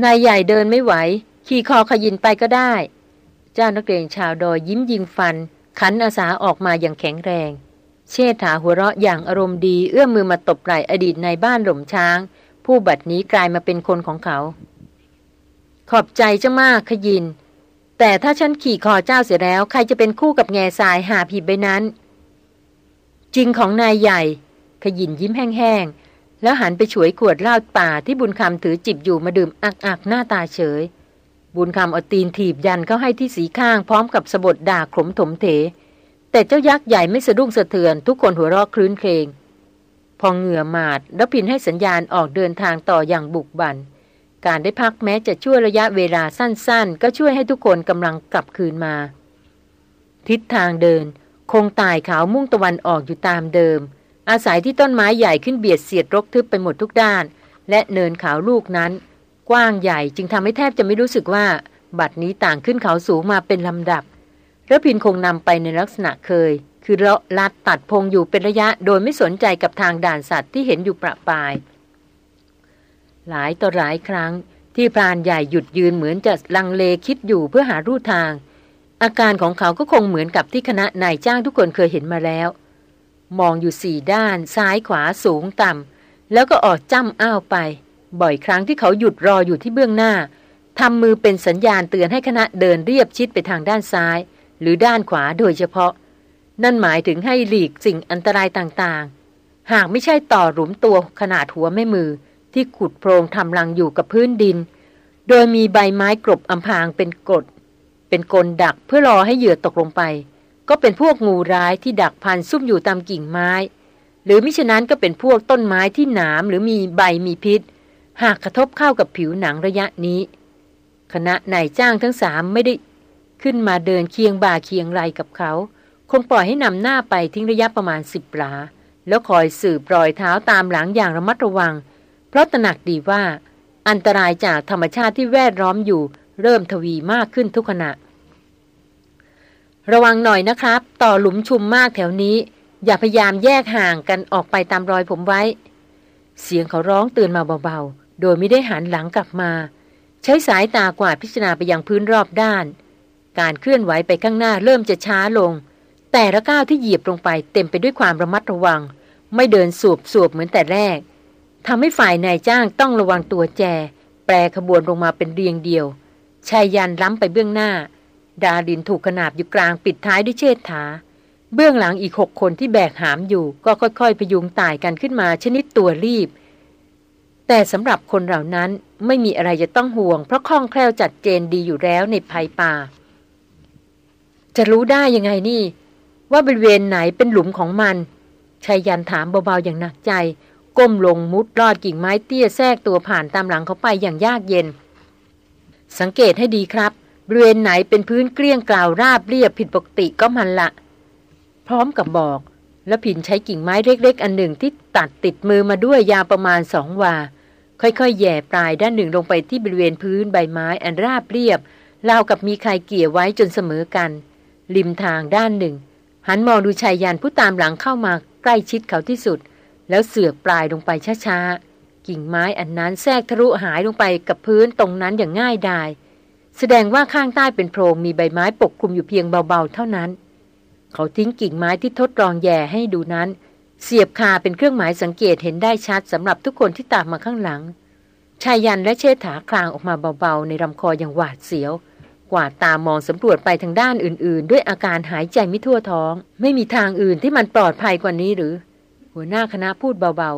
นายใหญ่เดินไม่ไหว ขี่คอขยินไปก็ได้ เจ้านักเรียนชาวดอยยิ้มยิงฟัน ขันอาสาออกมาอย่างแข็งแรง เชษฐาหัวเราะอย่างอารมณ์ดีเอื้อมมือมาตบไหล่อดีตในบ้านหล่มช้าง ผู้บัดนี้กลายมาเป็นคนของเขา ขอบใจเจ้ามากขยิน แต่ถ้าฉันขี่คอเจ้าเสียแล้ว ใครจะเป็นคู่กับแง่ทรายหาผีใบนั้น จริงของนายใหญ่ ขยินยิ้มแห้งๆ แล้วหันไปฉวยขวดเหล้าป่าที่บุญคำถือจิบอยู่มาดื่มอักๆหน้าตาเฉย บุญคำเอาตีนถีบยันเข้าให้ที่สีข้างพร้อมกับสะบดด่าขมถมเถ แต่เจ้ายักษ์ใหญ่ไม่สะดุ้งสะเทือน ทุกคนหัวเราะคลื้นเคงพอเหงื่อมาดแล้วพินให้สัญญาณออกเดินทางต่ออย่างบุกบัน การได้พักแม้จะช่วยระยะเวลาสั้นๆ ก็ช่วยให้ทุกคนกำลังกลับคืนมา ทิศทางเดิน คงตายขาวมุ่งตะวันออกอยู่ตามเดิม อาศัยที่ต้นไม้ใหญ่ขึ้นเบียดเสียดรกทึบไปหมดทุกด้าน และเนินเขาลูกนั้น กว้างใหญ่จึงทำให้แทบจะไม่รู้สึกว่า บัดนี้ต่างขึ้นเขาสูงมาเป็นลำดับระพินคงนำไปในลักษณะเคย คือเลาะลัดตัดพงอยู่เป็นระยะโดยไม่สนใจกับทางด่านสัตว์ที่เห็นอยู่ประปาย หลายต่อหลายครั้งที่พรานใหญ่หยุดยืนเหมือนจะลังเลคิดอยู่เพื่อหารูทาง อาการของเขาก็คงเหมือนกับที่คณะนายจ้างทุกคนเคยเห็นมาแล้ว มองอยู่สี่ด้านซ้ายขวาสูงต่ำแล้วก็ออกจ้ำอ้าวไป บ่อยครั้งที่เขาหยุดรออยู่ที่เบื้องหน้าทำมือเป็นสัญญาณเตือนให้คณะเดินเรียบชิดไปทางด้านซ้าย หรือด้านขวาโดยเฉพาะ นั่นหมายถึงให้หลีกสิ่งอันตรายต่างๆ หากไม่ใช่ต่อหลุมตัวขนาดหัวแม่มือ ที่ขุดโพรงทำรังอยู่กับพื้นดิน โดยมีใบไม้กรบอำพางเป็นกดเป็นกลดักเพื่อรอให้เหยื่อตกลงไป ก็เป็นพวกงูร้ายที่ดักพันซุ่มอยู่ตามกิ่งไม้ หรือมิฉะนั้นก็เป็นพวกต้นไม้ที่หนามหรือมีใบมีพิษ หากกระทบเข้ากับผิวหนังระยะนี้ คณะนายจ้างทั้งสามไม่ได้ ขึ้นมาเดินเคียงบ่าเคียงไหลกับเขา คงปล่อยให้นำหน้าไปทิ้งระยะประมาณสิบหลา แล้วคอยสืบรอยเท้าตามหลังอย่างระมัดระวัง เพราะตระหนักดีว่า อันตรายจากธรรมชาติที่แวดล้อมอยู่ เริ่มทวีมากขึ้นทุกขณะ ระวังหน่อยนะครับ ต่อหลุมชุมมากแถวนี้ อย่าพยายามแยกห่างกันออกไปตามรอยผมไว้ เสียงเขาร้องเตือนมาเบาๆ โดยไม่ได้หันหลังกลับมา ใช้สายตากวาดพิจารณาไปยังพื้นรอบด้าน การเคลื่อนไหวไปข้างหน้าเริ่มจะช้าลง แต่ละก้าวที่เหยียบลงไปเต็มไปด้วยความระมัดระวัง ไม่เดินสวบสวบเหมือนแต่แรกทำให้ฝ่ายนายจ้างต้องระวังตัวแจ แปรขบวนลงมาเป็นเรียงเดียวชายยันล้ำไปเบื้องหน้า ดาดินถูกขนาบอยู่กลางปิดท้ายด้วยเชิดถาเบื้องหลังอีกหกคนที่แบกหามอยู่ ก็ค่อยๆพยุงตายกันขึ้นมาชนิดตัวรีบ แต่สำหรับคนเหล่านั้นไม่มีอะไรจะต้องห่วง เพราะคล่องแคล่วจัดเจนดีอยู่แล้วในภัยป่า จะรู้ได้ยังไงนี่ ว่าบริเวณไหนเป็นหลุมของมันชายยันถามเบาๆอย่างหนักใจ ก้มลงมุดลอดกิ่งไม้เตี้ยแทรกตัวผ่านตามหลังเขาไปอย่างยากเย็น สังเกตให้ดีครับ บริเวณไหนเป็นพื้นเกลี้ยงกล่าวราบเรียบผิดปกติก็มันละ พร้อมกับบอก แล้วผินใช้กิ่งไม้เล็กๆ อันหนึ่งที่ตัดติดมือมาด้วยยาวประมาณสองวา ค่อยๆ แย่ปลายด้านหนึ่งลงไปที่บริเวณพื้นใบไม้อันราบเรียบราวกับมีใครเกี่ยไว้จนเสมอกัน ริมทางด้านหนึ่ง หันมองดูชายยันผู้ตามหลังเข้ามาใกล้ชิดเขาที่สุด แล้วเสือกปลายลงไปช้าๆกิ่งไม้อันนั้นแทรกทะลุหายลงไปกับพื้นตรงนั้นอย่างง่ายดาย แสดงว่าข้างใต้เป็นโพรงมีใบไม้ปกคลุมอยู่เพียงเบาๆ เท่านั้น เขาทิ้งกิ่งไม้ที่ทดลองแย่ให้ดูนั้น เสียบคาเป็นเครื่องหมายสังเกตเห็นได้ชัดสำหรับทุกคนที่ตามมาข้างหลัง ชายยันและเชษฐาคลางออกมาเบาๆ ในลำคออย่างหวาดเสียว กวาดตามองสำรวจไปทางด้านอื่น ๆ ด้วยอาการหายใจไม่ทั่วท้อง ไม่มีทางอื่นที่มันปลอดภัยกว่านี้หรือ หัวหน้าคณะพูดเบา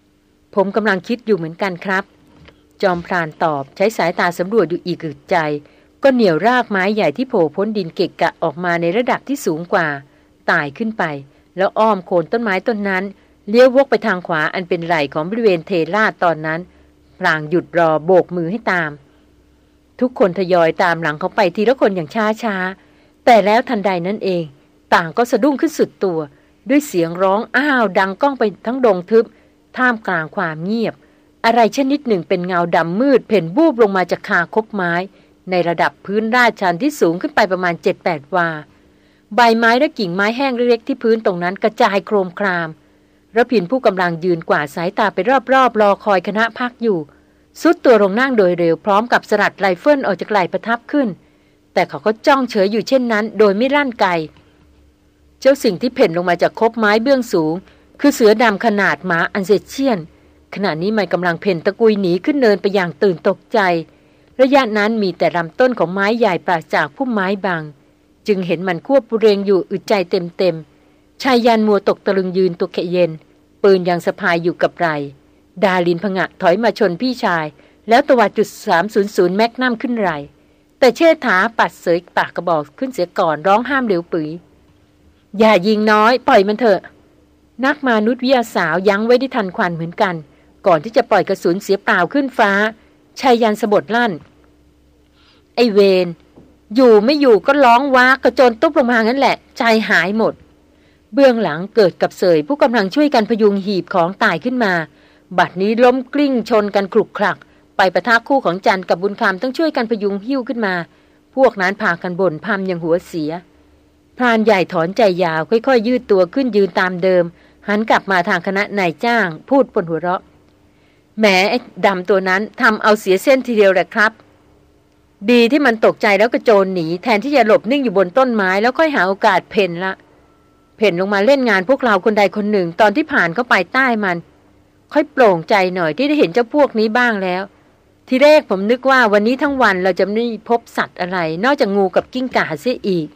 ๆ ผมกำลังคิดอยู่เหมือนกันครับ จอมพรานตอบ ใช้สายตาสำรวจอยู่อีกอึดใจ ก็เหนี่ยวรากไม้ใหญ่ที่โผล่พ้นดินเกะกะออกมาในระดับที่สูงกว่าตายขึ้นไป แล้วอ้อมโคนต้นไม้ต้นนั้น เลี้ยววกไปทางขวาอันเป็นไหล่ของบริเวณเทลาตอนนั้นพลางหยุดรอโบกมือให้ตาม ทุกคนทยอยตามหลังเขาไปทีละคนอย่างช้าช้าๆแต่แล้วทันใดนั้นเอง ต่างก็สะดุ้งขึ้นสุดตัว ด้วยเสียงร้องอ้าวดังก้องไปทั้งดงทึบ ท่ามกลางความเงียบ อะไรชนิดหนึ่งเป็นเงาดำมืด เพ่นบูบลงมาจากคาคบไม้ ในระดับพื้นราดชันที่สูงขึ้นไปประมาณ 7-8 วา ใบไม้และกิ่งไม้แห้งเล็กๆที่พื้นตรงนั้นกระจายโครมครามรพินทร์ผู้กำลังยืนกวาดสายตาไปรอบๆ รอคอยคณะพักอยู่ทรุดตัวลงนั่งโดยเร็วพร้อมกับสลัดไรเฟิลออกจากไหล่ประทับขึ้น แต่เขาก็จ้องเฉยอยู่เช่นนั้น โดยไม่ลั่นไกเจ้าสิ่งที่เผ่นลงมาจากคบไม้เบื้องสูง คือเสือดำขนาดหมาอัลเซเชียน ขณะนี้มันกำลังเผ่นตะกุยหนีขึ้นเนินไปอย่างตื่นตกใจ ระยะนั้นมีแต่ลำต้นของไม้ใหญ่ปราศจากพุ่มไม้บาง จึงเห็นมันควบปุเรงอยู่อึดใจเต็มๆชายยันมัวตกตะลึงยืนตัวเขเย็น ปืนยังสะพายอยู่กับไร ดาลินพงะถอยมาชนพี่ชาย แล้วตวัดจุดสามศูนย์ศูนย์แมกนัมขึ้นไร แต่เชษฐาปัดเสยปากกระบอกขึ้นเสียก่อนร้องห้ามเหลวปุ๋ย อย่ายิงน้อย ปล่อยมันเถอะ นักมานุษยวิทยาสาวยั้งไว้ได้ทันควันเหมือนกัน ก่อนที่จะปล่อยกระสุนเสียเปล่าขึ้นฟ้าชายยันสะบดลั่น ไอเวนอยู่ไม่อยู่ก็ร้องว้ากระโจนตุ๊บลงมางั้นแหละ ใจหายหมด เบื้องหลังเกิดกับเสยผู้กำลังช่วยกันพยุงหีบของตายขึ้นมา บัดนี้ล้มกลิ้งชนกันคลุกคลัก ไปประทะคู่ของจันกับบุญคำต้องช่วยกันพยุงหิ้วขึ้นมา พวกนั้นพากันบ่นพามยังหัวเสียพรานใหญ่ถอนใจยาวค่อยๆ ยืดตัวขึ้นยืนตามเดิม หันกลับมาทางคณะนายจ้าง พูดปนหัวเราะ แหมดำตัวนั้นทำเอาเสียเส้นทีเดียวแหละครับ ดีที่มันตกใจแล้วกระโจนหนีแทนที่จะหลบนิ่งอยู่บนต้นไม้แล้วค่อยหาโอกาสเพ่นละ เพ่นลงมาเล่นงานพวกเราคนใดคนหนึ่งตอนที่ผ่านเข้าไปใต้มัน ค่อยโปร่งใจหน่อยที่ได้เห็นเจ้าพวกนี้บ้างแล้ว ทีแรกผมนึกว่าวันนี้ทั้งวันเราจะไม่พบสัตว์อะไร นอกจากงูกับกิ้งก่าเสียอีก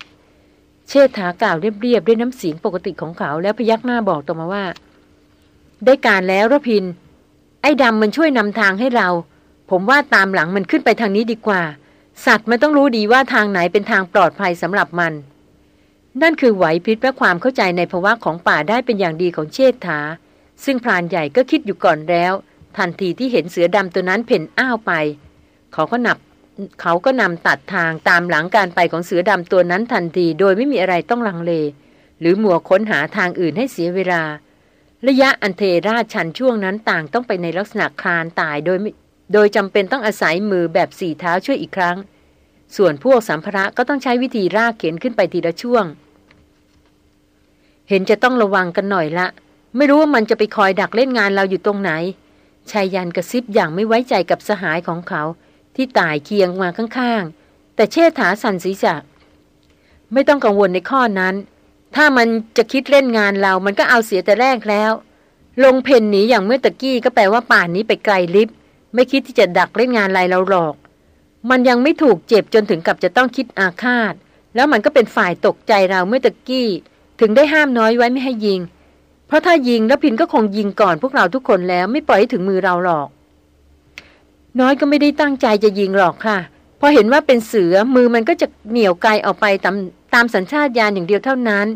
เชษฐากล่าวเรียบๆด้วยน้ำเสียงปกติของเขาแล้วพยักหน้าบอกต่อมาว่า ได้การแล้วรพิน ไอ้ดำมันช่วยนำทางให้เรา ผมว่าตามหลังมันขึ้นไปทางนี้ดีกว่า สัตว์มันต้องรู้ดีว่าทางไหนเป็นทางปลอดภัยสำหรับมัน นั่นคือไหวพริบและความเข้าใจในภาวะของป่าได้เป็นอย่างดีของเชษฐา ซึ่งพรานใหญ่ก็คิดอยู่ก่อนแล้ว ทันทีที่เห็นเสือดำตัวนั้นเพ่นอ้าวไป เขาก็นับ เขาก็นำตัดทางตามหลังการไปของเสือดำตัวนั้นทันทีโดยไม่มีอะไรต้องลังเล หรือหมัวค้นหาทางอื่นให้เสียเวลา ระยะอันเทราชันช่วงนั้นต่างต้องไปในลักษณะคลานตายโดยโดยจำเป็นต้องอาศัยมือแบบสี่เท้าช่วยอีกครั้ง ส่วนพวกสัมภาระก็ต้องใช้วิธีรากเข็นขึ้นไปทีละช่วง เห็นจะต้องระวังกันหน่อยละ ไม่รู้ว่ามันจะไปคอยดักเล่นงานเราอยู่ตรงไหนชายยันกระซิบอย่างไม่ไว้ใจกับสหายของเขา ที่ตายเคียงมาข้างๆ แต่เชษฐาสันศีษะ ไม่ต้องกังวลในข้อนั้น ถ้ามันจะคิดเล่นงานเรา มันก็เอาเสียแต่แรกแล้ว ลงเพนหนีอย่างเมื่อตะกี้ก็แปลว่าป่านนี้ไปไกลลิฟไม่คิดที่จะดักเล่นงานอะไรเราหรอก มันยังไม่ถูกเจ็บจนถึงกับจะต้องคิดอาฆาต แล้วมันก็เป็นฝ่ายตกใจเราเมื่อตะกี้ ถึงได้ห้ามน้อยไว้ไม่ให้ยิง เพราะถ้ายิงแล้วพินก็คงยิงก่อนพวกเราทุกคนแล้วไม่ปล่อยให้ถึงมือเราหรอก น้อยก็ไม่ได้ตั้งใจจะยิงหรอกค่ะพอเห็นว่าเป็นเสือมือมันก็จะเหนี่ยวไกลออกไปตาม ตามสัญชาตญาณอย่างเดียวเท่านั้น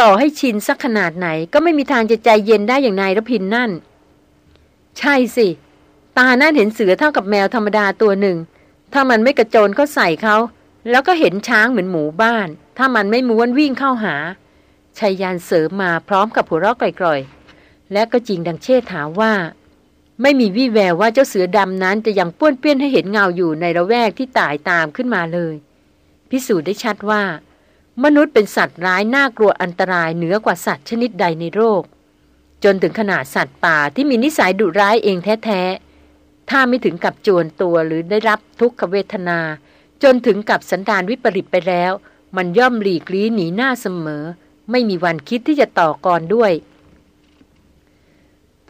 ต่อให้ชินสักขนาดไหนก็ไม่มีทางจะใจเย็นได้อย่างนายรพินนั่น ใช่สิ ตานั่นเห็นเสือเท่ากับแมวธรรมดาตัวหนึ่ง ถ้ามันไม่กระโจนเข้าใส่เขา แล้วก็เห็นช้างเหมือนหมูบ้าน ถ้ามันไม่ม้วนวิ่งเข้าหาชายยานเสริมมาพร้อมกับหัวเราะกร่อยๆ และก็จริงดังเชษฐาว่า ไม่มีวี่แววว่าเจ้าเสือดำนั้นจะยังป้วนเปี้ยนให้เห็นเงาอยู่ในระแวกที่ตายตามขึ้นมาเลย พิสูจน์ได้ชัดว่า มนุษย์เป็นสัตว์ร้ายน่ากลัวอันตรายเหนือกว่าสัตว์ชนิดใดในโลกจนถึงขนาดสัตว์ป่าที่มีนิสัยดุร้ายเองแท้ๆ ถ้าไม่ถึงกับจวนตัวหรือได้รับทุกขเวทนา จนถึงกับสันดานวิปริตไปแล้ว มันย่อมหลีกลี้หนีหน้าเสมอ ไม่มีวันคิดที่จะต่อกรด้วย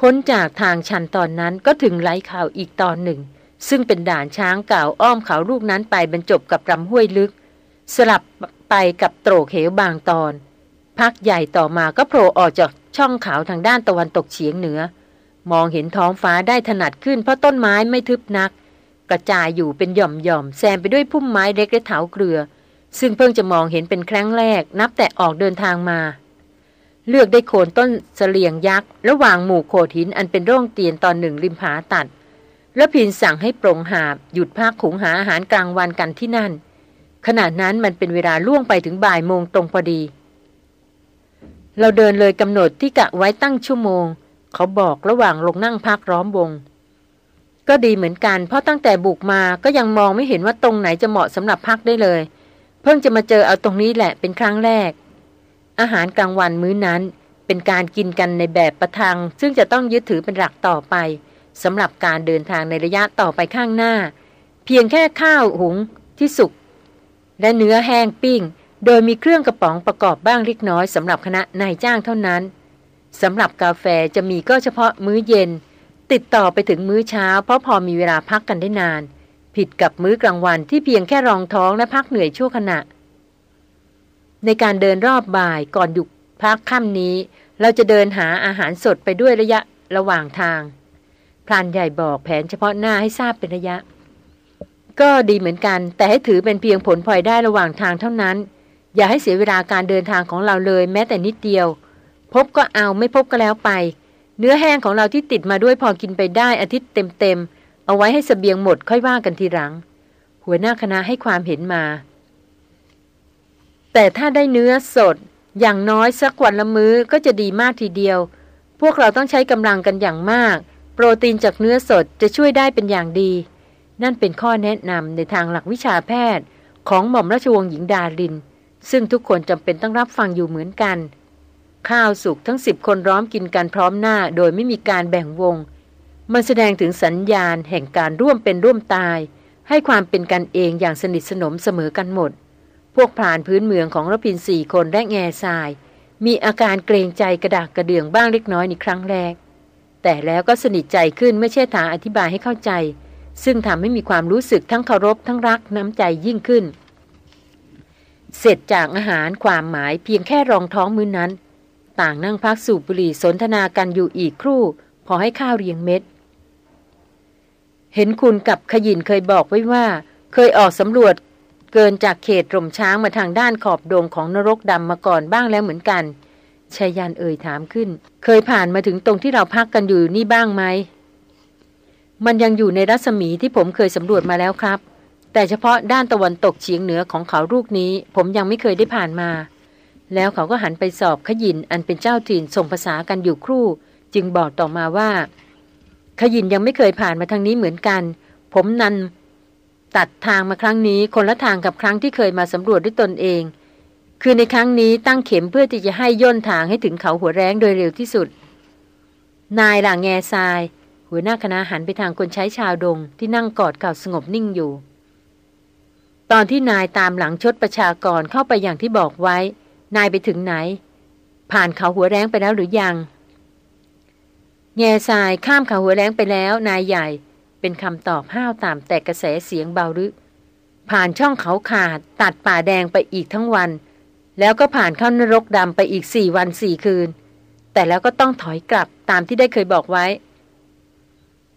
พ้นจากทางชันตอนนั้นก็ถึงไร้ข่าวอีกตอนหนึ่ง ซึ่งเป็นด่านช้างเก่าอ้อมเขาลูกนั้นไปบรรจบกับลำห้วยลึก สลับ ไปกับโตรกเหวบางตอน พักใหญ่ต่อมาก็โผล่ออกจากช่องเขาทางด้านตะวันตกเฉียงเหนือ มองเห็นท้องฟ้าได้ถนัดขึ้นเพราะต้นไม้ไม่ทึบนัก กระจายอยู่เป็นหย่อมๆแซมไปด้วยพุ่มไม้เล็กและเถาเกลือ ซึ่งเพิ่งจะมองเห็นเป็นครั้งแรก นับแต่ออกเดินทางมา เลือกได้โคนต้นเสลียงยักษ์ระหว่างหมู่โขดหินอันเป็นร่องเตียนตอนหนึ่งริมผาตัด แล้วพินสั่งให้ปรงหาบหยุดพักขุงหาอาหารกลางวันกันที่นั่น ขณะนั้นมันเป็นเวลาล่วงไปถึงบ่ายโมงตรงพอดี เราเดินเลยกำหนดที่กะไว้ตั้งชั่วโมง เขาบอกระหว่างลงนั่งพักร้อมวง ก็ดีเหมือนกัน เพราะตั้งแต่บุกมาก็ยังมองไม่เห็นว่าตรงไหนจะเหมาะสำหรับพักได้เลย เพิ่งจะมาเจอเอาตรงนี้แหละเป็นครั้งแรก อาหารกลางวันมื้อนั้น เป็นการกินกันในแบบประทัง ซึ่งจะต้องยึดถือเป็นหลักต่อไปสำหรับการเดินทางในระยะต่อไปข้างหน้า เพียงแค่ข้าวหุงที่สุก และเนื้อแห้งปิ้ง โดยมีเครื่องกระป๋องประกอบบ้างเล็กน้อยสำหรับคณะนายจ้างเท่านั้นสำหรับกาแฟจะมีก็เฉพาะมื้อเย็น ติดต่อไปถึงมื้อเช้า เพราะพอมีเวลาพักกันได้นาน ผิดกับมื้อกลางวันที่เพียงแค่รองท้องและพักเหนื่อยชั่วขณะ ในการเดินรอบบ่ายก่อนหยุดพักค่ำนี้ เราจะเดินหาอาหารสดไปด้วยระยะระหว่างทางพรานใหญ่บอกแผนเฉพาะหน้าให้ทราบเป็นระยะ ก็ดีเหมือนกัน แต่ให้ถือเป็นเพียงผลพลอยได้ระหว่างทางเท่านั้น อย่าให้เสียเวลาการเดินทางของเราเลย แม้แต่นิดเดียว พบก็เอาไม่พบก็แล้วไป เนื้อแห้งของเราที่ติดมาด้วยพอกินไปได้อาทิตย์เต็มๆเอาไว้ให้สเสบียงหมดค่อยว่ากันทีหลัง หัวหน้าคณะให้ความเห็นมา แต่ถ้าได้เนื้อสด อย่างน้อยสักวันละมื้อก็จะดีมากทีเดียว พวกเราต้องใช้กำลังกันอย่างมาก โปรตีนจากเนื้อสดจะช่วยได้เป็นอย่างดี นั่นเป็นข้อแนะนำในทางหลักวิชาแพทย์ ของหม่อมราชวงศ์หญิงดาริน ซึ่งทุกคนจำเป็นต้องรับฟังอยู่เหมือนกัน ข้าวสุกทั้งสิบคนร้อมกินกันพร้อมหน้าโดยไม่มีการแบ่งวง มันแสดงถึงสัญญาณแห่งการร่วมเป็นร่วมตาย ให้ความเป็นกันเองอย่างสนิทสนมเสมอกันหมด พวกผ่านพื้นเมืองของรพินสี่คนและแง่ทราย มีอาการเกรงใจกระดากกระเดื่องบ้างเล็กน้อยในครั้งแรก แต่แล้วก็สนิทใจขึ้นไม่เช่ถาอธิบายให้เข้าใจ ซึ่งทำให้มีความรู้สึกทั้งเคารพทั้งรักน้ำใจยิ่งขึ้น เสร็จจากอาหารความหมายเพียงแค่รองท้องมื้อนั้น ต่างนั่งพักสูบบุหรี่สนทนากันอยู่อีกครู่ พอให้ข้าวเรียงเม็ด เห็นคุณกับขยินเคยบอกไว้ว่า เคยออกสำรวจเกินจากเขตรมช้างมาทางด้านขอบโดงของนรกดำมาก่อนบ้างแล้วเหมือนกันชายันเอ่ยถามขึ้น เคยผ่านมาถึงตรงที่เราพักกันอยู่นี่บ้างไหม มันยังอยู่ในรัศมีที่ผมเคยสำรวจมาแล้วครับ แต่เฉพาะด้านตะวันตกเฉียงเหนือของเขาลูกนี้ ผมยังไม่เคยได้ผ่านมา แล้วเขาก็หันไปสอบขยินอันเป็นเจ้าถิ่นส่งภาษากันอยู่ครู่ จึงบอกต่อมาว่า ขยินยังไม่เคยผ่านมาทางนี้เหมือนกัน ผมนันตัดทางมาครั้งนี้คนละทางกับครั้งที่เคยมาสำรวจด้วยตนเอง คือในครั้งนี้ตั้งเข็มเพื่อที่จะให้ย่นทางให้ถึงเขาหัวแรงโดยเร็วที่สุด นายหล่างแง่ทราย หัวหน้าคณะหันไปทางคนใช้ชาวดงที่นั่งกอดเก่าสงบนิ่งอยู่ ตอนที่นายตามหลังชดประชากรเข้าไปอย่างที่บอกไว้ นายไปถึงไหน ผ่านเขาหัวแรงไปแล้วหรือยัง แง่ทรายข้ามเขาหัวแรงไปแล้ว นายใหญ่เป็นคำตอบห้าวตามแต่กระแสเสียงเบารึผ่านช่องเขาขาดตัดป่าแดงไปอีกทั้งวัน แล้วก็ผ่านเข้านรกดำไปอีกสี่วันสี่คืน แต่แล้วก็ต้องถอยกลับตามที่ได้เคยบอกไว้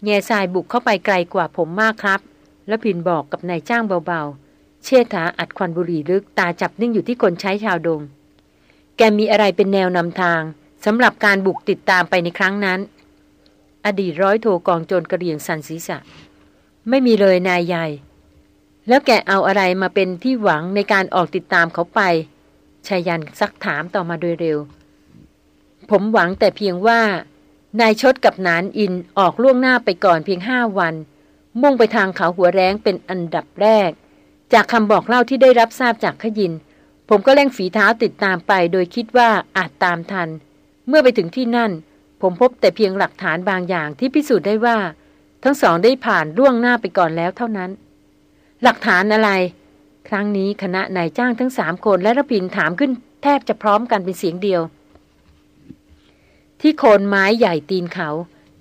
แง่ทรายบุกเข้าไปไกลกว่าผมมากครับ แล้วพินบอกกับนายจ้างเบาๆ เชษฐาอัดควันบุหรี่ลึกตาจับนิ่งอยู่ที่คนใช้ชาวดง แกมีอะไรเป็นแนวนำทางสำหรับการบุกติดตามไปในครั้งนั้น อดีตร้อยโทกองโจรกระเรียงสันศีษะ ไม่มีเลยนายใหญ่ แล้วแกเอาอะไรมาเป็นที่หวังในการออกติดตามเขาไปชายันซักถามต่อมาโดยเร็ว ผมหวังแต่เพียงว่า นายชดกับนานอินออกล่วงหน้าไปก่อนเพียงห้าวัน มุ่งไปทางเขาหัวแรงเป็นอันดับแรก จากคำบอกเล่าที่ได้รับทราบจากขยิน ผมก็เร่งฝีเท้าติดตามไป โดยคิดว่าอาจตามทัน เมื่อไปถึงที่นั่น ผมพบแต่เพียงหลักฐานบางอย่างที่พิสูจน์ได้ว่า ทั้งสองได้ผ่านล่วงหน้าไปก่อนแล้วเท่านั้น หลักฐานอะไร ครั้งนี้คณะนายจ้างทั้งสามคนและระพินถามขึ้นแทบจะพร้อมกันเป็นเสียงเดียว ที่โคนไม้ใหญ่ตีนเขา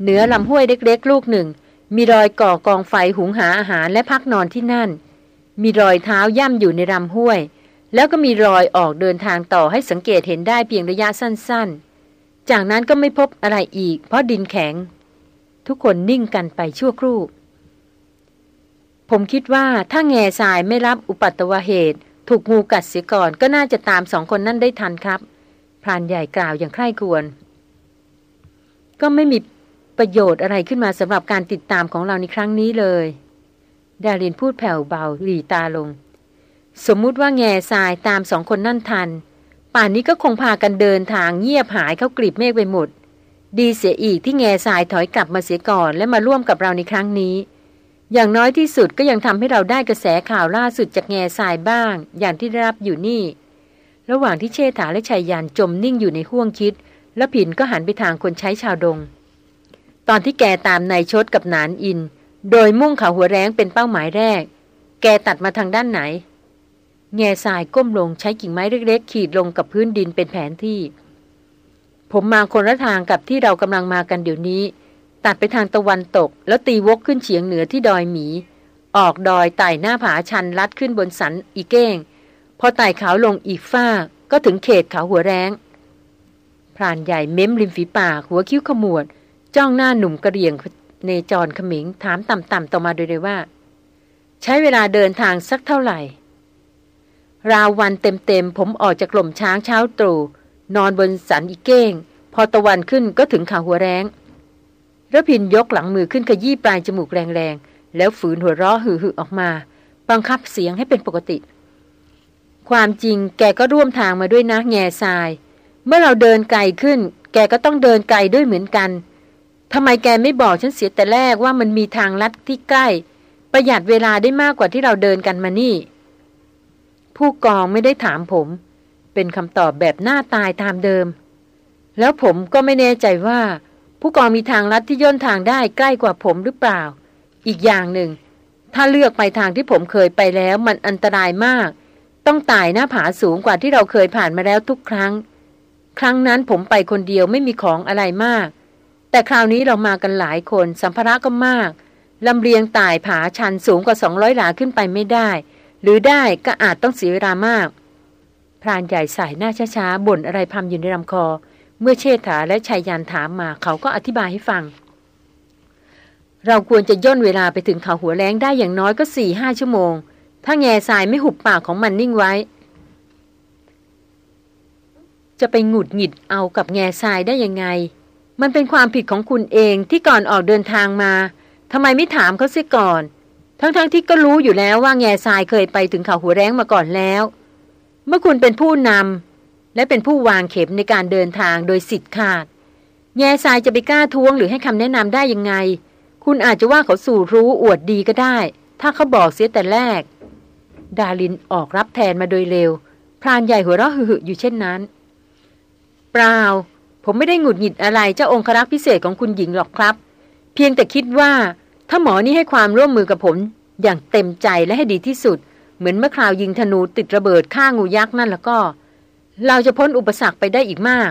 เหนือลำห้วยเล็กๆ ลูกหนึ่ง มีรอยก่อกองไฟหุงหาอาหารและพักนอนที่นั่น มีรอยเท้าย่ำอยู่ในลำห้วย แล้วก็มีรอยออกเดินทางต่อให้สังเกตเห็นได้เพียงระยะสั้นๆ จากนั้นก็ไม่พบอะไรอีก เพราะดินแข็ง ทุกคนนิ่งกันไปชั่วครู่ ผมคิดว่าถ้าแง่ทรายไม่รับอุปัตวเหตุ ถูกงูกัดเสียก่อนก็น่าจะตามสองคนนั่นได้ทันครับพรานใหญ่กล่าวอย่างใคร่ควร ก็ไม่มีประโยชน์อะไรขึ้นมาสำหรับการติดตามของเราในครั้งนี้เลย ดารินพูดแผ่วเบาหลีตาลง สมมุติว่าแง่ทรายตามสองคนนั่นทัน ป่านนี้ก็คงพากันเดินทางเงียบหายเข้ากลีบเมฆไปหมด ดีเสียอีกที่แง่ทรายถอยกลับมาเสียก่อนและมาร่วมกับเราในครั้งนี้ อย่างน้อยที่สุดก็ยังทำให้เราได้กระแสข่าวล่าสุดจากแง่ทรายบ้าง อย่างที่ได้รับอยู่นี่ ระหว่างที่เชษฐาและชายยานจมนิ่งอยู่ในห้วงคิด แล้วผินก็หันไปทางคนใช้ชาวดง ตอนที่แกตามนายชดกับนานอิน โดยมุ่งเขาหัวแรงเป็นเป้าหมายแรก แกตัดมาทางด้านไหน แง่ทรายก้มลงใช้กิ่งไม้เล็ก ๆ ขีดลงกับพื้นดินเป็นแผนที่ ผมมาคนละทางกับที่เรากำลังมากันเดี๋ยวนี้ ตัดไปทางตะวันตก แล้วตีวกขึ้นเฉียงเหนือที่ดอยหมี ออกดอยไต่หน้าผาชันลัดขึ้นบนสันอีเก้งพอไต่เขาลงอีกฝ้าก็ถึงเขตเขาหัวแรง พรานใหญ่เม้มริมฝีปากหัวคิ้วขมวด จ้องหน้าหนุ่มกระเรียงเนจรขมิงถามต่ำๆต่อมาโดยเลยว่า ใช้เวลาเดินทางสักเท่าไหร่ ราววันเต็มๆผมออกจากกล่มช้างเช้าตรู่นอนบนสันอีเก้ง พอตะวันขึ้นก็ถึงขาหัวแรงระพินยกหลังมือขึ้นขยี้ปลายจมูกแรงๆ แล้วฝืนหัวเราะหึ่ๆออกมา บังคับเสียงให้เป็นปกติ ความจริงแกก็ร่วมทางมาด้วยนะแง่ทราย เมื่อเราเดินไกลขึ้น แกก็ต้องเดินไกลด้วยเหมือนกันทำไมแกไม่บอกฉันเสียแต่แรกว่ามันมีทางลัดที่ใกล้ ประหยัดเวลาได้มากกว่าที่เราเดินกันมานี่ ผู้กองไม่ได้ถามผม เป็นคำตอบแบบหน้าตายตามเดิม แล้วผมก็ไม่แน่ใจว่า ผู้กองมีทางลัดที่ย่นทางได้ใกล้กว่าผมหรือเปล่า อีกอย่างหนึ่ง ถ้าเลือกไปทางที่ผมเคยไปแล้วมันอันตรายมาก ต้องตายหน้าผาสูงกว่าที่เราเคยผ่านมาแล้วทุกครั้ง ครั้งนั้นผมไปคนเดียวไม่มีของอะไรมาก แต่คราวนี้เรามากันหลายคนสัมภาระก็มากลำเลียงต่ายผาชันสูงกว่าสองร้อยหลาขึ้นไปไม่ได้ หรือได้ก็อาจต้องเสียเวลามาก พรานใหญ่สายหน้าช้าๆบ่นอะไรพำอยู่ในลำคอ เมื่อเชษฐาและชายยันถามมาเขาก็อธิบายให้ฟัง เราควรจะย่นเวลาไปถึงเขาหัวแรงได้อย่างน้อยก็สี่ห้าชั่วโมง ถ้าแง่ทรายไม่หุบปากของมันนิ่งไว้ จะไปหงุดหงิดเอากับแง่ทรายได้ยังไง มันเป็นความผิดของคุณเองที่ก่อนออกเดินทางมาทำไมไม่ถามเขาเสียก่อน ทั้งๆทที่ก็รู้อยู่แล้วว่าแง่ทรายเคยไปถึงเขาหัวแร้งมาก่อนแล้ว เมื่อคุณเป็นผู้นำและเป็นผู้วางเข็มในการเดินทางโดยสิทธิ์ขาด แง่ทรายจะไปกล้าท้วงหรือให้คำแนะนำได้ยังไง คุณอาจจะว่าเขาสู่รู้อวดดีก็ได้ ถ้าเขาบอกเสียแต่แรก ดาลินออกรับแทนมาโดยเร็วพรานใหญ่หัวเราะหึ่อยู่เช่นนั้น เปล่า ผมไม่ได้หงุดหงิดอะไรเจ้าองครักษ์พิเศษของคุณหญิงหรอกครับ เพียงแต่คิดว่า ถ้าหมอนี่ให้ความร่วมมือกับผม อย่างเต็มใจและให้ดีที่สุด เหมือนเมื่อคราวยิงธนูติดระเบิดฆ่างูยักษ์นั่นแล้วก็ เราจะพ้นอุปสรรคไปได้อีกมาก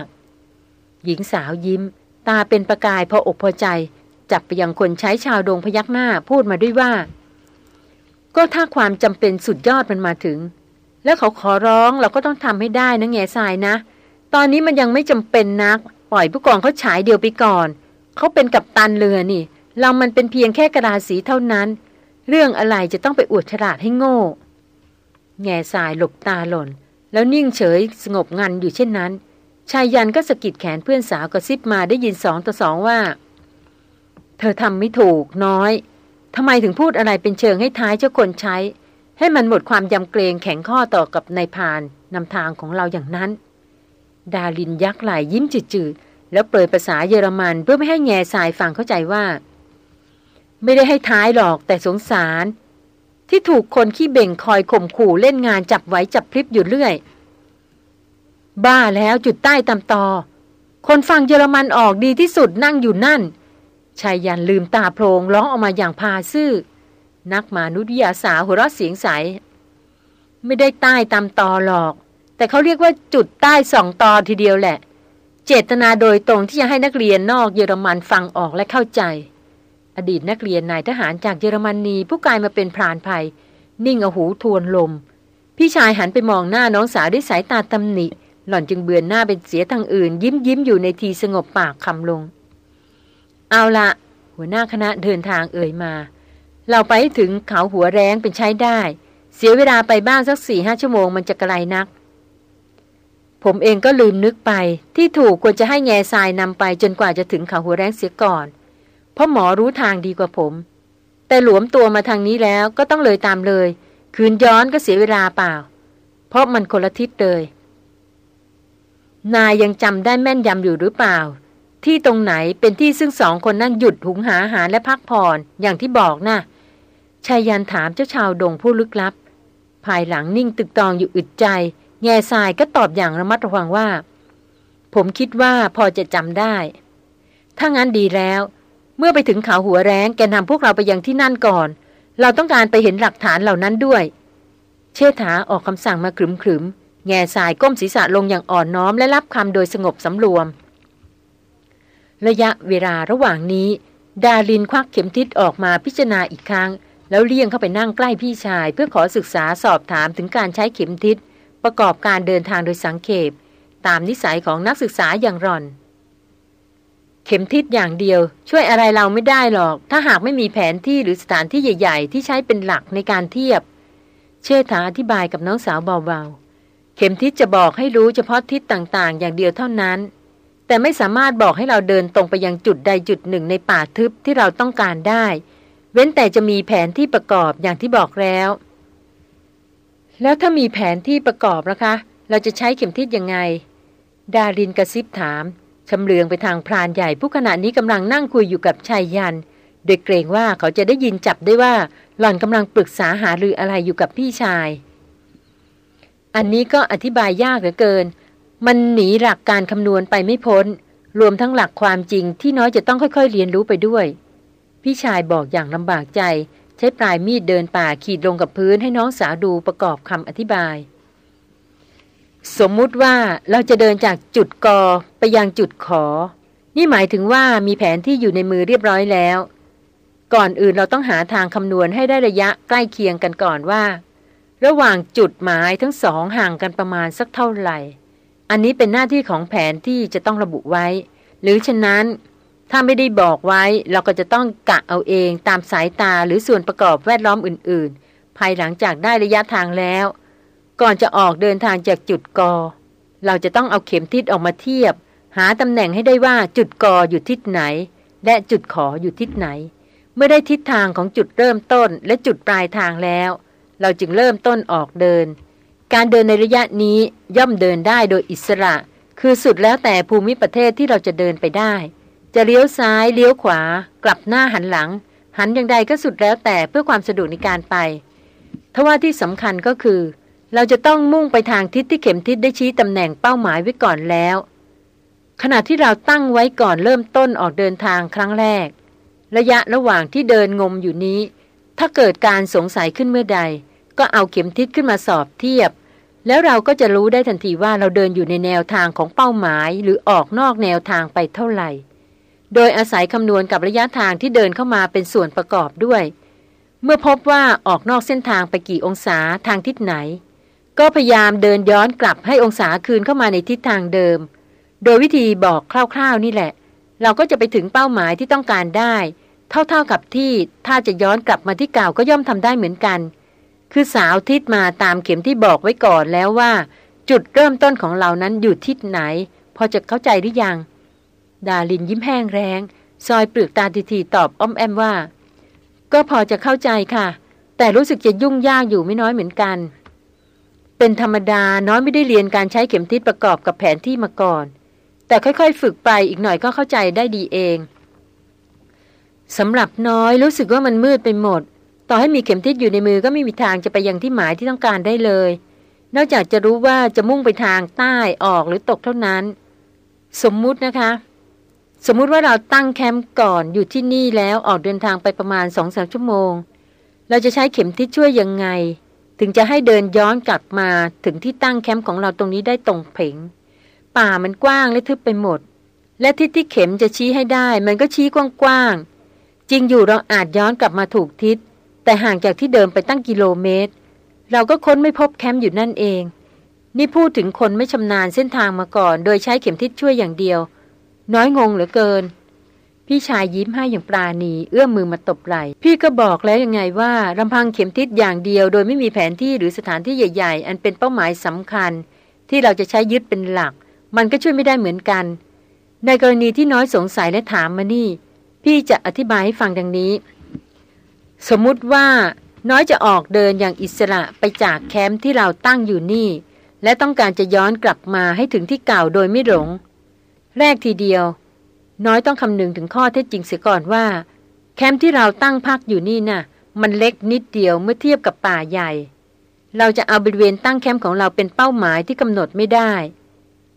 หญิงสาวยิ้ม ตาเป็นประกายพออกพอใจ จับไปยังคนใช้ชาวดงพยักหน้าพูดมาด้วยว่า ก็ถ้าความจำเป็นสุดยอดมันมาถึง แล้วเขาขอร้องเราก็ต้องทำให้ได้นะแง่ทรายนะ ตอนนี้มันยังไม่จำเป็นนัก ปล่อยผู้กองเขาฉายเดียวไปก่อน เขาเป็นกับตันเรือนี่ เรามันเป็นเพียงแค่กระดาสีเท่านั้น เรื่องอะไรจะต้องไปอวดฉลาดให้โง่ แง่สายหลบตาหล่น แล้วนิ่งเฉยสงบงันอยู่เช่นนั้น ชายยันก็สะกิดแขนเพื่อนสาวกระซิบมาได้ยินสองต่อสองว่า เธอทำไม่ถูกน้อยทำไมถึงพูดอะไรเป็นเชิงให้ท้ายเจ้าคนใช้ ให้มันหมดความยำเกรงแข็งข้อต่อกับนายพานนำทางของเราอย่างนั้น ดาลินยักไหลยิ้มจืดๆแล้วเปิดภาษาเยอรมันเพื่อไม่ให้แง่สายฟังเข้าใจว่า ไม่ได้ให้ท้ายหรอกแต่สงสาร ที่ถูกคนขี้เบ่งคอยข่มขู่เล่นงานจับไว้จับพริบอยู่เรื่อย บ้าแล้วจุดใต้ตำตอ คนฟังเยอรมันออกดีที่สุดนั่งอยู่นั่นชายยันลืมตาโพลงร้องออกมาอย่างพาซื่อ นักมานุษยาสาวหัวเราะเสียงใส ไม่ได้ใต้ตำตอหรอก แต่เขาเรียกว่าจุดใต้สองตอทีเดียวแหละ เจตนาโดยตรงที่จะให้นักเรียนนอกเยอรมันฟังออกและเข้าใจ อดีตนักเรียนนายทหารจากเยอรมนนีผู้กลายมาเป็นพรานภัย นิ่งเอาหูทวนลม พี่ชายหันไปมองหน้าน้องสาวด้วยสายตาตำหนิ หล่อนจึงเบือนหน้าเป็นเสียทางอื่น ยิ้มยิ้มอยู่ในทีสงบปากคำลง เอาละหัวหน้าคณะเดินทางเอ่ยมา เราไปถึงเขาหัวแรงเป็นใช้ได้ เสียเวลาไปบ้างสักสี่ห้าชั่วโมงมันจะไกลนัก ผมเองก็ลืมนึกไป ที่ถูกควรจะให้แง่ทรายนำไปจนกว่าจะถึงเขาหัวแรงเสียก่อน เพราะหมอรู้ทางดีกว่าผม แต่หลวมตัวมาทางนี้แล้วก็ต้องเลยตามเลย คืนย้อนก็เสียเวลาเปล่า เพราะมันคนละทิศเลย นายยังจำได้แม่นยำอยู่หรือเปล่า ที่ตรงไหนเป็นที่ซึ่งสองคนนั่นหยุดหุงหาอาหารและพักผ่อนอย่างที่บอกนะ่ะชายันถามเจ้าชาวดงผู้ลึกลับ ภายหลังนิ่งตึกตองอยู่อึดใจ แง่ทรายก็ตอบอย่างระมัดระวังว่า ผมคิดว่าพอจะจำได้ ถ้างั้นดีแล้ว เมื่อไปถึงเขาหัวแรงแกนำพวกเราไปยังที่นั่นก่อน เราต้องการไปเห็นหลักฐานเหล่านั้นด้วย เชษฐาออกคำสั่งมาขรึมขรึมแง่สายก้มศีรษะลงอย่างอ่อนน้อมและรับคำโดยสงบสำรวม ระยะเวลาระหว่างนี้ ดารินควักเข็มทิศออกมาพิจารณาอีกครั้ง แล้วเลี่ยงเข้าไปนั่งใกล้พี่ชาย เพื่อขอศึกษาสอบถามถึงการใช้เข็มทิศ ประกอบการเดินทางโดยสังเขปตามนิสัยของนักศึกษาอย่างร่อน เข็มทิศอย่างเดียว ช่วยอะไรเราไม่ได้หรอก ถ้าหากไม่มีแผนที่หรือสถานที่ใหญ่ ๆ ที่ใช้เป็นหลักในการเทียบ เชษฐาอธิบายกับน้องสาวเบาๆเข็มทิศจะบอกให้รู้เฉพาะทิศต่างๆ อย่างเดียวเท่านั้น แต่ไม่สามารถบอกให้เราเดินตรงไปยังจุดใดจุดหนึ่งในป่าทึบที่เราต้องการได้ เว้นแต่จะมีแผนที่ประกอบอย่างที่บอกแล้ว แล้วถ้ามีแผนที่ประกอบนะคะ เราจะใช้เข็มทิศยังไง ดารินกระซิบถามชำเลืองไปทางพรานใหญ่ผู้ขณะนี้กำลังนั่งคุยอยู่กับชายยัน โดยเกรงว่าเขาจะได้ยินจับได้ว่า หล่อนกำลังปรึกษาหารืออะไรอยู่กับพี่ชาย อันนี้ก็อธิบายยากเหลือเกิน มันหนีหลักการคำนวณไปไม่พ้น รวมทั้งหลักความจริงที่น้อยจะต้องค่อยๆเรียนรู้ไปด้วย พี่ชายบอกอย่างลำบากใจ ใช้ปลายมีดเดินป่าขีดลงกับพื้นให้น้องสาวดูประกอบคำอธิบาย สมมุติว่าเราจะเดินจากจุดกอไปยังจุดขอ นี่หมายถึงว่ามีแผนที่อยู่ในมือเรียบร้อยแล้ว ก่อนอื่นเราต้องหาทางคำนวณให้ได้ระยะใกล้เคียงกันก่อนว่า ระหว่างจุดหมายทั้งสองห่างกันประมาณสักเท่าไหร่ อันนี้เป็นหน้าที่ของแผนที่จะต้องระบุไว้ หรือฉะนั้น ถ้าไม่ได้บอกไว้เราก็จะต้องกะเอาเองตามสายตาหรือส่วนประกอบแวดล้อมอื่น ๆ ภายหลังจากได้ระยะทางแล้ว ก่อนจะออกเดินทางจากจุดกอ เราจะต้องเอาเข็มทิศออกมาเทียบ หาตำแหน่งให้ได้ว่าจุดกออยู่ทิศไหน และจุดขออยู่ทิศไหน เมื่อได้ทิศทางของจุดเริ่มต้นและจุดปลายทางแล้ว เราจึงเริ่มต้นออกเดิน การเดินในระยะนี้ย่อมเดินได้โดยอิสระ คือสุดแล้วแต่ภูมิประเทศที่เราจะเดินไปได้ จะเลี้ยวซ้ายเลี้ยวขวา กลับหน้าหันหลัง หันอย่างใดก็สุดแล้วแต่เพื่อความสะดวกในการไปทว่าที่สำคัญก็คือ เราจะต้องมุ่งไปทางทิศที่เข็มทิศได้ชี้ตำแหน่งเป้าหมายไว้ก่อนแล้ว ขณะที่เราตั้งไว้ก่อนเริ่มต้นออกเดินทางครั้งแรก ระยะระหว่างที่เดินงมอยู่นี้ ถ้าเกิดการสงสัยขึ้นเมื่อใด ก็เอาเข็มทิศขึ้นมาสอบเทียบ แล้วเราก็จะรู้ได้ทันทีว่าเราเดินอยู่ในแนวทางของเป้าหมายหรือออกนอกแนวทางไปเท่าไหร่ โดยอาศัยคำนวณกับระยะทางที่เดินเข้ามาเป็นส่วนประกอบด้วย เมื่อพบว่าออกนอกเส้นทางไปกี่องศาทางทิศไหน ก็พยายามเดินย้อนกลับให้องศาคืนเข้ามาในทิศทางเดิม โดยวิธีบอกคร่าวๆนี่แหละ เราก็จะไปถึงเป้าหมายที่ต้องการได้ เท่าๆกับที่ถ้าจะย้อนกลับมาที่เก่าก็ย่อมทำได้เหมือนกัน คือสาวทิศมาตามเข็มที่บอกไว้ก่อนแล้วว่า จุดเริ่มต้นของเรานั้นอยู่ทิศไหน พอจะเข้าใจหรือยัง ดาลินยิ้มแห้งแรง ซอยเปลือกตาทีๆตอบอ้อมแอมว่า ก็พอจะเข้าใจค่ะ แต่รู้สึกจะยุ่งยากอยู่ไม่น้อยเหมือนกัน เป็นธรรมดาน้อยไม่ได้เรียนการใช้เข็มทิศประกอบกับแผนที่มาก่อน แต่ค่อยๆ ฝึกไปอีกหน่อยก็เข้าใจได้ดีเองสำหรับน้อยรู้สึกว่ามันมืดไปหมด ต่อให้มีเข็มทิศอยู่ในมือก็ไม่มีทางจะไปยังที่หมายที่ต้องการได้เลย นอกจากจะรู้ว่าจะมุ่งไปทางใต้ออกหรือตกเท่านั้น สมมุตินะคะ สมมุติว่าเราตั้งแคมป์ก่อนอยู่ที่นี่แล้วออกเดินทางไปประมาณสองสามชั่วโมง เราจะใช้เข็มทิศช่วยยังไง ถึงจะให้เดินย้อนกลับมาถึงที่ตั้งแคมป์ของเราตรงนี้ได้ตรงเพงป่ามันกว้างและทึบไปหมด และทิศที่เข็มจะชี้ให้ได้ มันก็ชี้กว้างๆจริงอยู่เราอาจย้อนกลับมาถูกทิศ แต่ห่างจากที่เดิมไปตั้งกิโลเมตร เราก็ค้นไม่พบแคมป์อยู่นั่นเอง นี่พูดถึงคนไม่ชำนาญเส้นทางมาก่อน โดยใช้เข็มทิศช่วยอย่างเดียว น้อยงงเหลือเกิน พี่ชายยิ้มให้อย่างปราณี เอื้อมมือมาตบไหล่พี่ก็บอกแล้วยังไงว่าลำพังเข็มทิศอย่างเดียว โดยไม่มีแผนที่หรือสถานที่ใหญ่ ๆ อันเป็นเป้าหมายสำคัญ ที่เราจะใช้ยึดเป็นหลัก มันก็ช่วยไม่ได้เหมือนกัน ในกรณีที่น้อยสงสัยและถามมานี่ พี่จะอธิบายให้ฟังดังนี้ สมมุติว่าน้อยจะออกเดินอย่างอิสระไปจากแคมป์ที่เราตั้งอยู่นี่ และต้องการจะย้อนกลับมาให้ถึงที่เก่าโดยไม่หลง แรกทีเดียว น้อยต้องคำนึงถึงข้อเท็จจริงเสียก่อนว่า แคมป์ที่เราตั้งพักอยู่นี่นะ่ะ มันเล็กนิดเดียวเมื่อเทียบกับป่าใหญ่ เราจะเอาบริเวณตั้งแคมป์ของเราเป็นเป้าหมายที่กำหนดไม่ได้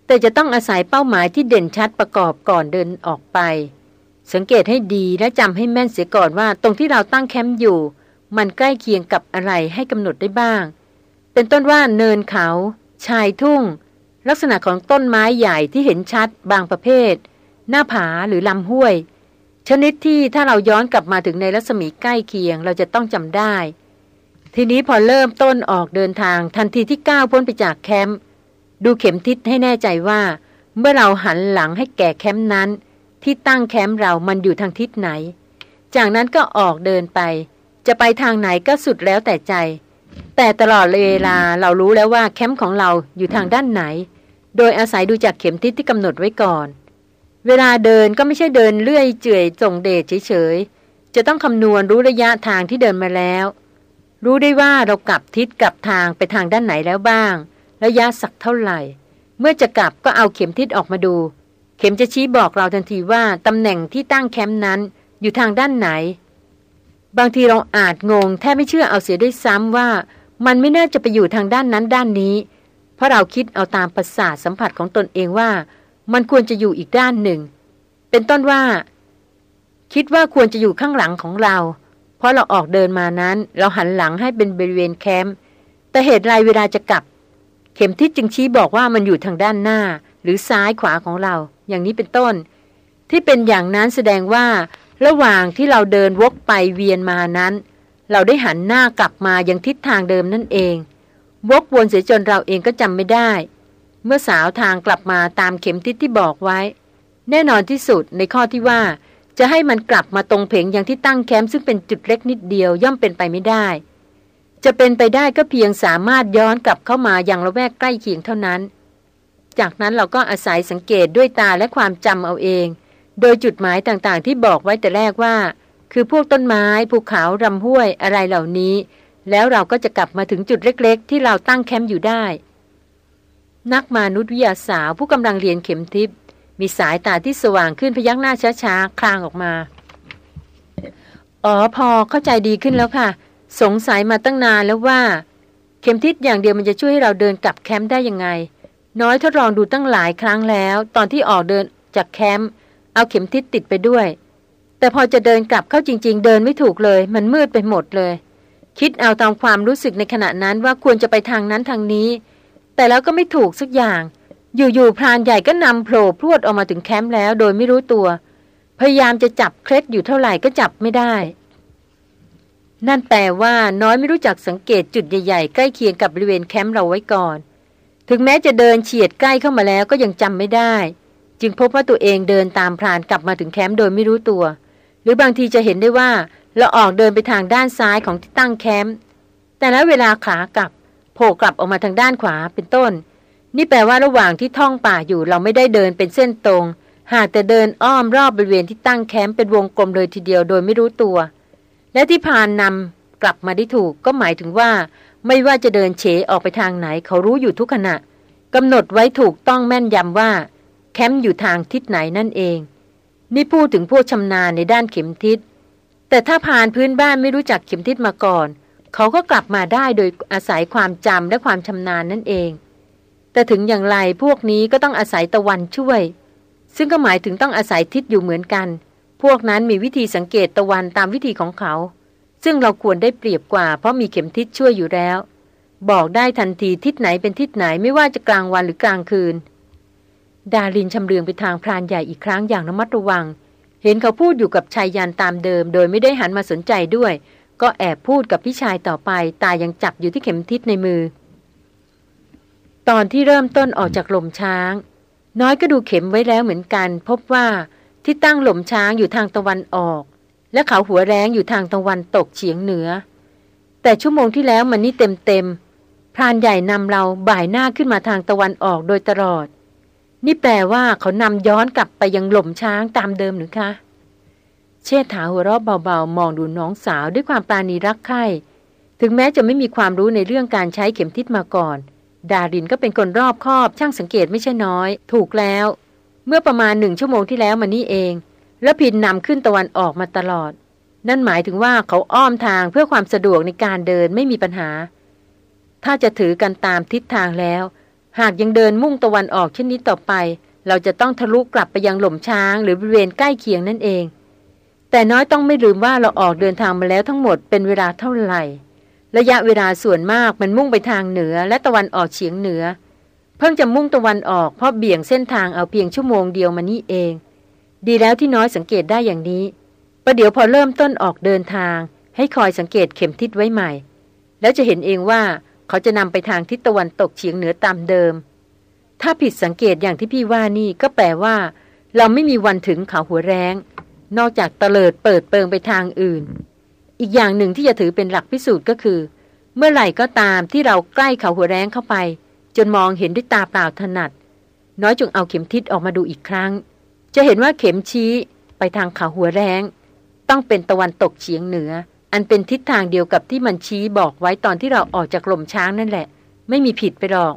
แต่จะต้องอาศัยเป้าหมายที่เด่นชัดประกอบก่อนเดินออกไป สังเกตให้ดีและจำให้แม่นเสียก่อนว่า ตรงที่เราตั้งแคมป์อยู่ มันใกล้เคียงกับอะไรให้กำหนดได้บ้าง เป็นต้นว่าเนินเขา ชายทุ่ง ลักษณะของต้นไม้ใหญ่ที่เห็นชัดบางประเภท หน้าผาหรือลำห้วย ชนิดที่ถ้าเราย้อนกลับมาถึงในรัศมีใกล้เคียงเราจะต้องจำได้ ทีนี้พอเริ่มต้นออกเดินทางทันทีที่ก้าวพ้นไปจากแคมป์ดูเข็มทิศให้แน่ใจว่า เมื่อเราหันหลังให้แก่แคมป์นั้น ที่ตั้งแคมป์เรามันอยู่ทางทิศไหน จากนั้นก็ออกเดินไป จะไปทางไหนก็สุดแล้วแต่ใจ แต่ตลอดเวลาเรารู้แล้วว่าแคมป์ของเราอยู่ทางด้านไหน โดยอาศัยดูจากเข็มทิศที่กำหนดไว้ก่อน เวลาเดินก็ไม่ใช่เดินเลื่อยเจื่อยส่งเดชเฉยๆ จะต้องคำนวณรู้ระยะทางที่เดินมาแล้ว รู้ได้ว่าเรากลับทิศกลับทางไปทางด้านไหนแล้วบ้าง ระยะสักเท่าไหร่ เมื่อจะกลับก็เอาเข็มทิศออกมาดู เข็มจะชี้บอกเราทันทีว่าตำแหน่งที่ตั้งแคมป์นั้น อยู่ทางด้านไหน บางทีเราอาจงงแทบไม่เชื่อเอาเสียด้วยซ้ำว่า มันไม่น่าจะไปอยู่ทางด้านนั้นด้านนี้ เพราะเราคิดเอาตามประสาทสัมผัสของตนเองว่า มันควรจะอยู่อีกด้านหนึ่ง เป็นต้นว่า คิดว่าควรจะอยู่ข้างหลังของเรา เพราะเราออกเดินมานั้น เราหันหลังให้เป็นบริเวณแคมป์แต่เหตุไรเวลาจะกลับ เข็มทิศจึงชี้บอกว่ามันอยู่ทางด้านหน้า หรือซ้ายขวาของเรา อย่างนี้เป็นต้น ที่เป็นอย่างนั้นแสดงว่า ระหว่างที่เราเดินวกไปเวียนมานั้น เราได้หันหน้ากลับมายังทิศทางเดิมนั่นเอง วกวนเสียจนเราเองก็จำไม่ได้ เมื่อสาวทางกลับมาตามเข็มทิศที่บอกไว้ แน่นอนที่สุดในข้อที่ว่า จะให้มันกลับมาตรงเพงอย่างที่ตั้งแคมป์ซึ่งเป็นจุดเล็กนิดเดียวย่อมเป็นไปไม่ได้ จะเป็นไปได้ก็เพียงสามารถย้อนกลับเข้ามาอย่างละแวกใกล้เคียงเท่านั้น จากนั้นเราก็อาศัยสังเกตด้วยตาและความจำเอาเอง โดยจุดหมายต่างๆ ที่บอกไว้แต่แรกว่า คือพวกต้นไม้ภูเขาลำห้วยอะไรเหล่านี้ แล้วเราก็จะกลับมาถึงจุดเล็กๆ ที่เราตั้งแคมป์อยู่ได้ นักมนุษยวิทยาสาวผู้กำลังเรียนเข็มทิพย์มีสายตาที่สว่างขึ้นพยักหน้าช้าๆ คลางออกมา อ๋อพอเข้าใจดีขึ้นแล้วค่ะ สงสัยมาตั้งนานแล้วว่า เข็มทิศอย่างเดียวมันจะช่วยให้เราเดินกลับแคมป์ได้ยังไง น้อยทดลองดูตั้งหลายครั้งแล้ว ตอนที่ออกเดินจากแคมป์เอาเข็มทิศติดไปด้วย แต่พอจะเดินกลับเข้าจริง ๆ เดินไม่ถูกเลย มันมืดไปหมดเลย คิดเอาตามความรู้สึกในขณะนั้นว่าควรจะไปทางนั้นทางนี้ แต่แล้วก็ไม่ถูกสักอย่าง อยู่ๆพรานใหญ่ก็นำโผล่พรวดออกมาถึงแคมป์แล้ว โดยไม่รู้ตัว พยายามจะจับเคล็ดอยู่เท่าไหร่ก็จับไม่ได้ นั่นแปลว่าน้อยไม่รู้จักสังเกตจุดใหญ่ๆ ใกล้เคียงกับบริเวณแคมป์เราไว้ก่อน ถึงแม้จะเดินเฉียดใกล้เข้ามาแล้วก็ยังจำไม่ได้ จึงพบว่าตัวเองเดินตามพรานกลับมาถึงแคมป์โดยไม่รู้ตัว หรือบางทีจะเห็นได้ว่า เราออกเดินไปทางด้านซ้ายของที่ตั้งแคมป์แต่แล้วเวลาขากลับโผล่กลับออกมาทางด้านขวาเป็นต้น นี่แปลว่าระหว่างที่ท่องป่าอยู่เราไม่ได้เดินเป็นเส้นตรง หากแต่เดินอ้อมรอบบริเวณที่ตั้งแคมป์เป็นวงกลมเลยทีเดียวโดยไม่รู้ตัว และที่พานนำกลับมาได้ถูกก็หมายถึงว่า ไม่ว่าจะเดินเฉออกไปทางไหน เขารู้อยู่ทุกขณะกำหนดไว้ถูกต้องแม่นยำว่า แคมป์อยู่ทางทิศไหนนั่นเอง นี่พูดถึงพวกชำนาญในด้านเข็มทิศ แต่ถ้าผ่านพื้นบ้านไม่รู้จักเข็มทิศมาก่อน เขาก็กลับมาได้โดยอาศัยความจำและความชำนาญนั่นเอง แต่ถึงอย่างไรพวกนี้ก็ต้องอาศัยตะวันช่วย ซึ่งก็หมายถึงต้องอาศัยทิศอยู่เหมือนกัน พวกนั้นมีวิธีสังเกตตะวันตามวิธีของเขา ซึ่งเราควรได้เปรียบกว่า เพราะมีเข็มทิศช่วยอยู่แล้ว บอกได้ทันทีทิศไหนเป็นทิศไหนไม่ว่าจะกลางวันหรือกลางคืน ดารินชำเลืองไปทางพรานใหญ่อีกครั้งอย่างระมัดระวัง เห็นเขาพูดอยู่กับชายยันตามเดิม โดยไม่ได้หันมาสนใจด้วย ก็แอบพูดกับพี่ชายต่อไป ตายังจับอยู่ที่เข็มทิศในมือ ตอนที่เริ่มต้นออกจากหล่มช้าง น้อยก็ดูเข็มไว้แล้วเหมือนกัน พบว่าที่ตั้งหล่มช้างอยู่ทางตะวันออก และเขาหัวแรงอยู่ทางตะวันตกเฉียงเหนือ แต่ชั่วโมงที่แล้วมันนี่เต็มเต็มพรานใหญ่นำเราบ่ายหน้าขึ้นมาทางตะวันออกโดยตลอด นี่แปลว่าเขานำย้อนกลับไปยังหล่มช้างตามเดิมหรือคะ เชษฐาหัวเราะเบาๆ มองดูน้องสาวด้วยความปราณีรักใคร่ถึงแม้จะไม่มีความรู้ในเรื่องการใช้เข็มทิศมาก่อน ดารินก็เป็นคนรอบคอบ ช่างสังเกตไม่ใช่น้อย ถูกแล้ว เมื่อประมาณหนึ่งชั่วโมงที่แล้วมานี่เอง แล้วพินนำขึ้นตะวันออกมาตลอด นั่นหมายถึงว่าเขาอ้อมทางเพื่อความสะดวกในการเดินไม่มีปัญหา ถ้าจะถือกันตามทิศทางแล้ว หากยังเดินมุ่งตะวันออกเช่นนี้ต่อไป เราจะต้องทะลุกลับไปยังหล่มช้างหรือบริเวณใกล้เคียงนั่นเอง แต่น้อยต้องไม่ลืมว่าเราออกเดินทางมาแล้วทั้งหมดเป็นเวลาเท่าไหร่ ระยะเวลาส่วนมากมันมุ่งไปทางเหนือและตะวันออกเฉียงเหนือ เพิ่งจะมุ่งตะวันออกเพราะเบี่ยงเส้นทางเอาเพียงชั่วโมงเดียวมานี่เอง ดีแล้วที่น้อยสังเกตได้อย่างนี้ประเดี๋ยวพอเริ่มต้นออกเดินทาง ให้คอยสังเกตเข็มทิศไว้ใหม่ แล้วจะเห็นเองว่า เขาจะนำไปทางทิศตะวันตกเฉียงเหนือตามเดิม ถ้าผิดสังเกตอย่างที่พี่ว่านี่ก็แปลว่า เราไม่มีวันถึงเขาหัวแรง นอกจากเตลิดเปิดเปิงไปทางอื่น อีกอย่างหนึ่งที่จะถือเป็นหลักพิสูจน์ก็คือ เมื่อไหร่ก็ตามที่เราใกล้เขาหัวแรงเข้าไป จนมองเห็นด้วยตาเปล่าถนัด น้อยจงเอาเข็มทิศออกมาดูอีกครั้ง จะเห็นว่าเข็มชี้ไปทางเขาหัวแรง ต้องเป็นตะวันตกเฉียงเหนือ อันเป็นทิศทางเดียวกับที่มันชี้บอกไว้ตอนที่เราออกจากลมช้างนั่นแหละ ไม่มีผิดไปหรอก